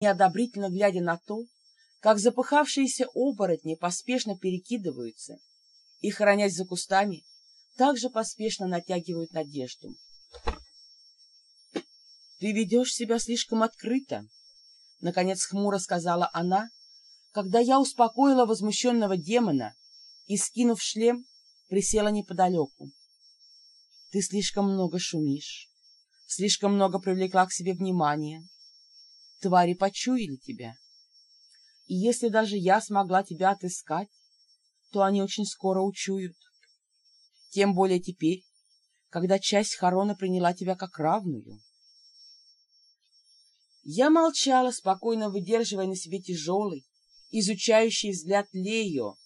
неодобрительно глядя на то, как запыхавшиеся оборотни поспешно перекидываются и, хранясь за кустами, также поспешно натягивают надежду. «Ты ведешь себя слишком открыто», — наконец хмуро сказала она, когда я успокоила возмущенного демона и, скинув шлем, присела неподалеку. «Ты слишком много шумишь, слишком много привлекла к себе внимания. Твари почуяли тебя. И если даже я смогла тебя отыскать, то они очень скоро учуют. Тем более теперь, когда часть Харона приняла тебя как равную. Я молчала, спокойно выдерживая на себе тяжелый, изучающий взгляд Лео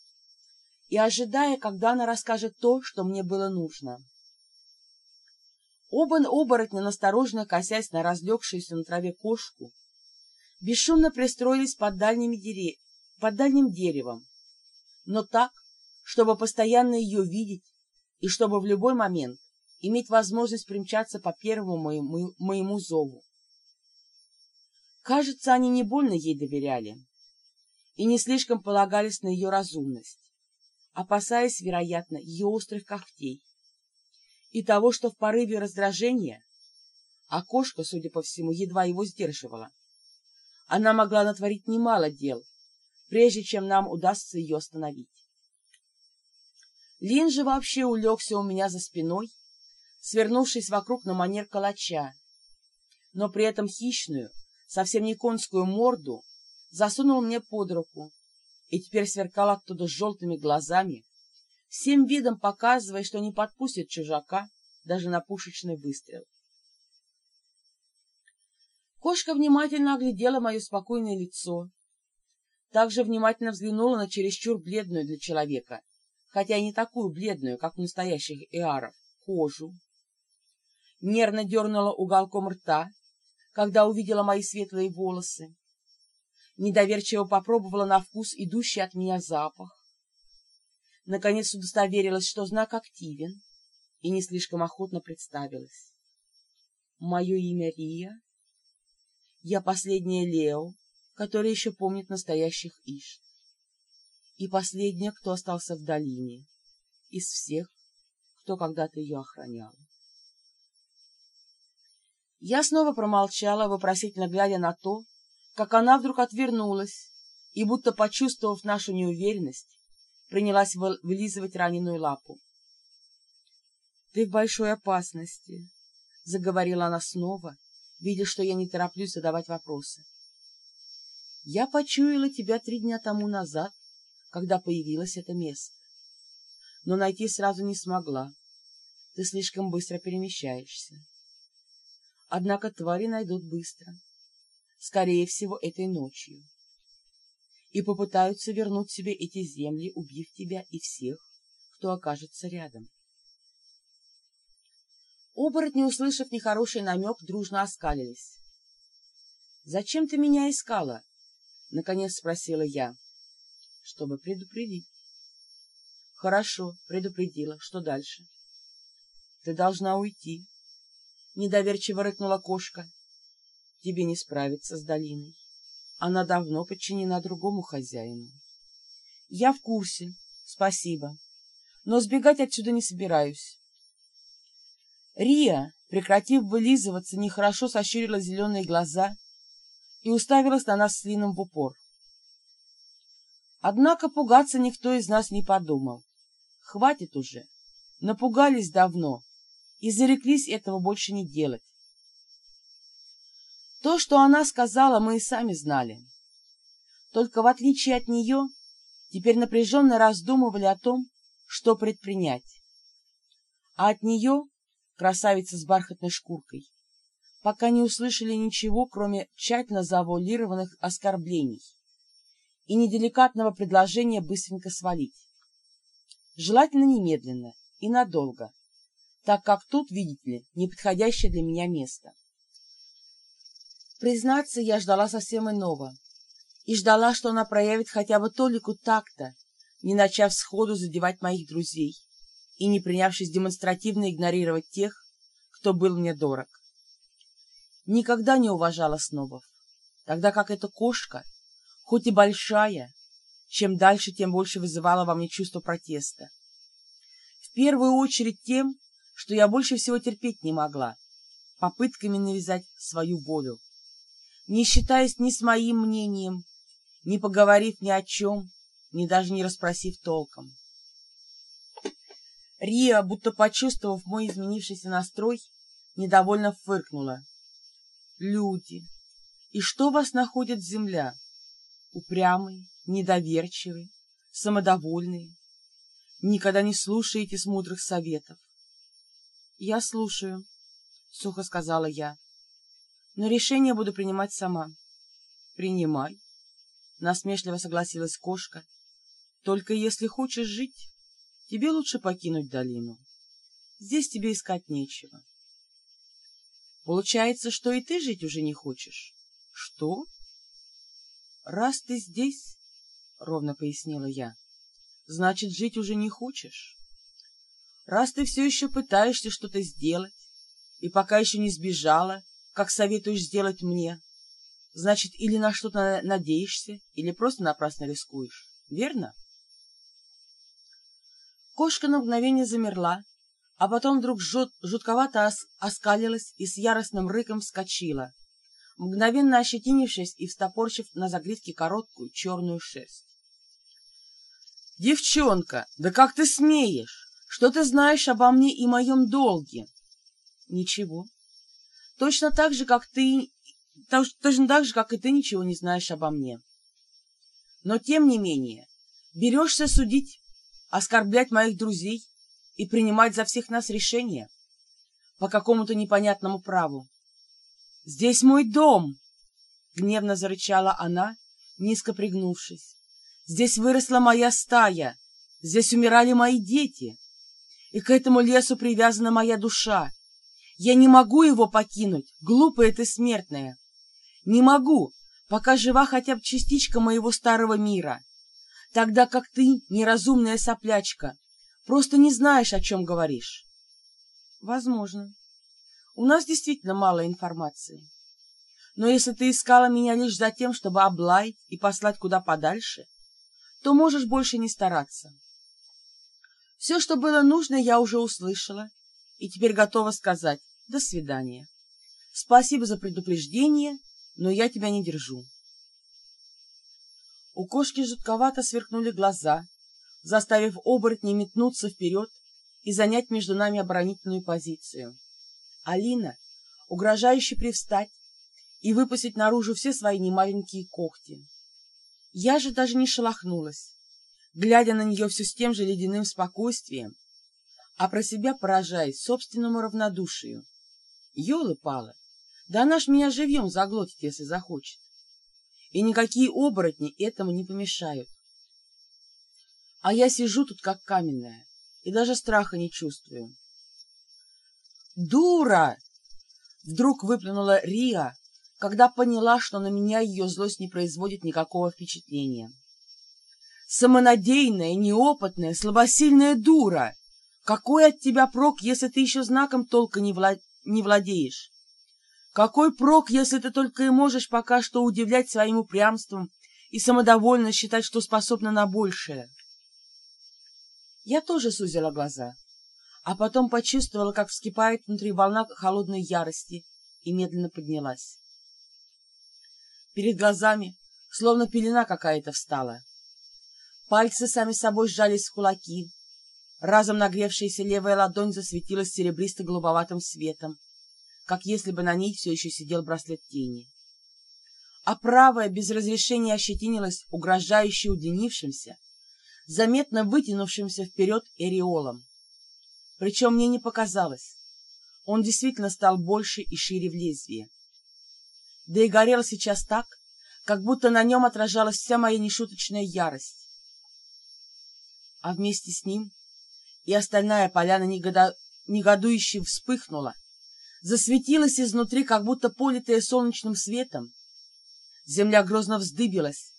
и ожидая, когда она расскажет то, что мне было нужно. Оба оборотня, настороженно косясь на разлегшуюся на траве кошку, бесшумно пристроились под, дальними дере... под дальним деревом, но так, чтобы постоянно ее видеть и чтобы в любой момент иметь возможность примчаться по первому моему, моему зову. Кажется, они не больно ей доверяли и не слишком полагались на ее разумность, опасаясь, вероятно, ее острых когтей и того, что в порыве раздражения, кошка, судя по всему, едва его сдерживала, она могла натворить немало дел, прежде чем нам удастся ее остановить. Лин же вообще улегся у меня за спиной, свернувшись вокруг на манер калача, но при этом хищную, совсем не конскую морду засунул мне под руку и теперь сверкал оттуда желтыми глазами, всем видом показывая, что не подпустит чужака даже на пушечный выстрел. Кошка внимательно оглядела мое спокойное лицо, также внимательно взглянула на чересчур бледную для человека хотя и не такую бледную, как у настоящих иаров, кожу. Нервно дернула уголком рта, когда увидела мои светлые волосы. Недоверчиво попробовала на вкус идущий от меня запах. Наконец удостоверилась, что знак активен, и не слишком охотно представилась. Мое имя Рия. Я последняя Лео, которая еще помнит настоящих Иш и последняя, кто остался в долине, из всех, кто когда-то ее охранял. Я снова промолчала, вопросительно глядя на то, как она вдруг отвернулась и, будто почувствовав нашу неуверенность, принялась вылизывать раненую лапу. — Ты в большой опасности, — заговорила она снова, видя, что я не тороплюсь задавать вопросы. — Я почуяла тебя три дня тому назад когда появилось это место. Но найти сразу не смогла. Ты слишком быстро перемещаешься. Однако твари найдут быстро. Скорее всего, этой ночью. И попытаются вернуть себе эти земли, убив тебя и всех, кто окажется рядом. Оборотни, услышав нехороший намек, дружно оскалились. — Зачем ты меня искала? — наконец спросила я чтобы предупредить. Хорошо, предупредила. Что дальше? Ты должна уйти. Недоверчиво рыкнула кошка. Тебе не справиться с долиной. Она давно подчинена другому хозяину. Я в курсе. Спасибо. Но сбегать отсюда не собираюсь. Рия, прекратив вылизываться, нехорошо сощурила зеленые глаза и уставилась на нас с Лином в упор. Однако пугаться никто из нас не подумал. Хватит уже. Напугались давно и зареклись этого больше не делать. То, что она сказала, мы и сами знали. Только в отличие от нее, теперь напряженно раздумывали о том, что предпринять. А от нее, красавица с бархатной шкуркой, пока не услышали ничего, кроме тщательно завуалированных оскорблений и неделикатного предложения быстренько свалить. Желательно немедленно и надолго, так как тут, видите ли, неподходящее для меня место. Признаться, я ждала совсем иного. И ждала, что она проявит хотя бы толику такта, не начав сходу задевать моих друзей и не принявшись демонстративно игнорировать тех, кто был мне дорог. Никогда не уважала снобов. тогда как эта кошка, хоть и большая, чем дальше, тем больше вызывала во мне чувство протеста. В первую очередь тем, что я больше всего терпеть не могла, попытками навязать свою волю, не считаясь ни с моим мнением, не поговорив ни о чем, ни даже не расспросив толком. Риа, будто почувствовав мой изменившийся настрой, недовольно фыркнула. «Люди, и что вас находит земля? Упрямые, недоверчивые, самодовольные? Никогда не слушаете с мудрых советов?» «Я слушаю», — сухо сказала я, — «но решение буду принимать сама». «Принимай», — насмешливо согласилась кошка, — «только если хочешь жить, тебе лучше покинуть долину. Здесь тебе искать нечего». Получается, что и ты жить уже не хочешь? Что? Раз ты здесь, — ровно пояснила я, — значит, жить уже не хочешь. Раз ты все еще пытаешься что-то сделать, и пока еще не сбежала, как советуешь сделать мне, значит, или на что-то надеешься, или просто напрасно рискуешь. Верно? Кошка на мгновение замерла, а потом вдруг жут, жутковато ос, оскалилась и с яростным рыком вскочила, мгновенно ощетинившись и встопорчив на загривке короткую черную шерсть. «Девчонка, да как ты смеешь? Что ты знаешь обо мне и моем долге?» «Ничего. Точно так же, как ты... Точно так же, как и ты ничего не знаешь обо мне. Но, тем не менее, берешься судить, оскорблять моих друзей, и принимать за всех нас решения по какому-то непонятному праву. «Здесь мой дом!» — гневно зарычала она, низко пригнувшись. «Здесь выросла моя стая, здесь умирали мои дети, и к этому лесу привязана моя душа. Я не могу его покинуть, глупая ты смертная. Не могу, пока жива хотя бы частичка моего старого мира, тогда как ты, неразумная соплячка, Просто не знаешь, о чем говоришь. Возможно. У нас действительно мало информации. Но если ты искала меня лишь за тем, чтобы облаять и послать куда подальше, то можешь больше не стараться. Все, что было нужно, я уже услышала, и теперь готова сказать «до свидания». Спасибо за предупреждение, но я тебя не держу. У кошки жутковато сверкнули глаза, заставив оборотней метнуться вперед и занять между нами оборонительную позицию. Алина, угрожающе привстать и выпустить наружу все свои немаленькие когти. Я же даже не шелохнулась, глядя на нее все с тем же ледяным спокойствием, а про себя поражаясь собственному равнодушию. Ёлы-палы, да она ж меня живьем заглотит, если захочет. И никакие оборотни этому не помешают. А я сижу тут как каменная и даже страха не чувствую. «Дура!» — вдруг выплюнула Риа, когда поняла, что на меня ее злость не производит никакого впечатления. «Самонадеянная, неопытная, слабосильная дура! Какой от тебя прок, если ты еще знаком толка не, вла... не владеешь? Какой прок, если ты только и можешь пока что удивлять своим упрямством и самодовольно считать, что способна на большее?» Я тоже сузила глаза, а потом почувствовала, как вскипает внутри волна холодной ярости, и медленно поднялась. Перед глазами словно пелена какая-то встала. Пальцы сами собой сжались в кулаки. Разом нагревшаяся левая ладонь засветилась серебристо-голубоватым светом, как если бы на ней все еще сидел браслет тени. А правая без разрешения ощетинилась угрожающе удлинившимся, заметно вытянувшимся вперед ореолом. Причем мне не показалось. Он действительно стал больше и шире в лезвии. Да и горел сейчас так, как будто на нем отражалась вся моя нешуточная ярость. А вместе с ним и остальная поляна негода... негодующе вспыхнула, засветилась изнутри, как будто политая солнечным светом. Земля грозно вздыбилась,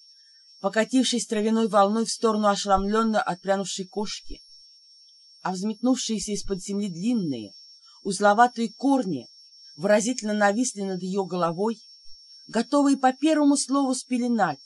покатившись травяной волной в сторону ошеломленно отпрянувшей кошки, а взметнувшиеся из-под земли длинные, узловатые корни выразительно нависли над ее головой, готовые по первому слову спеленать.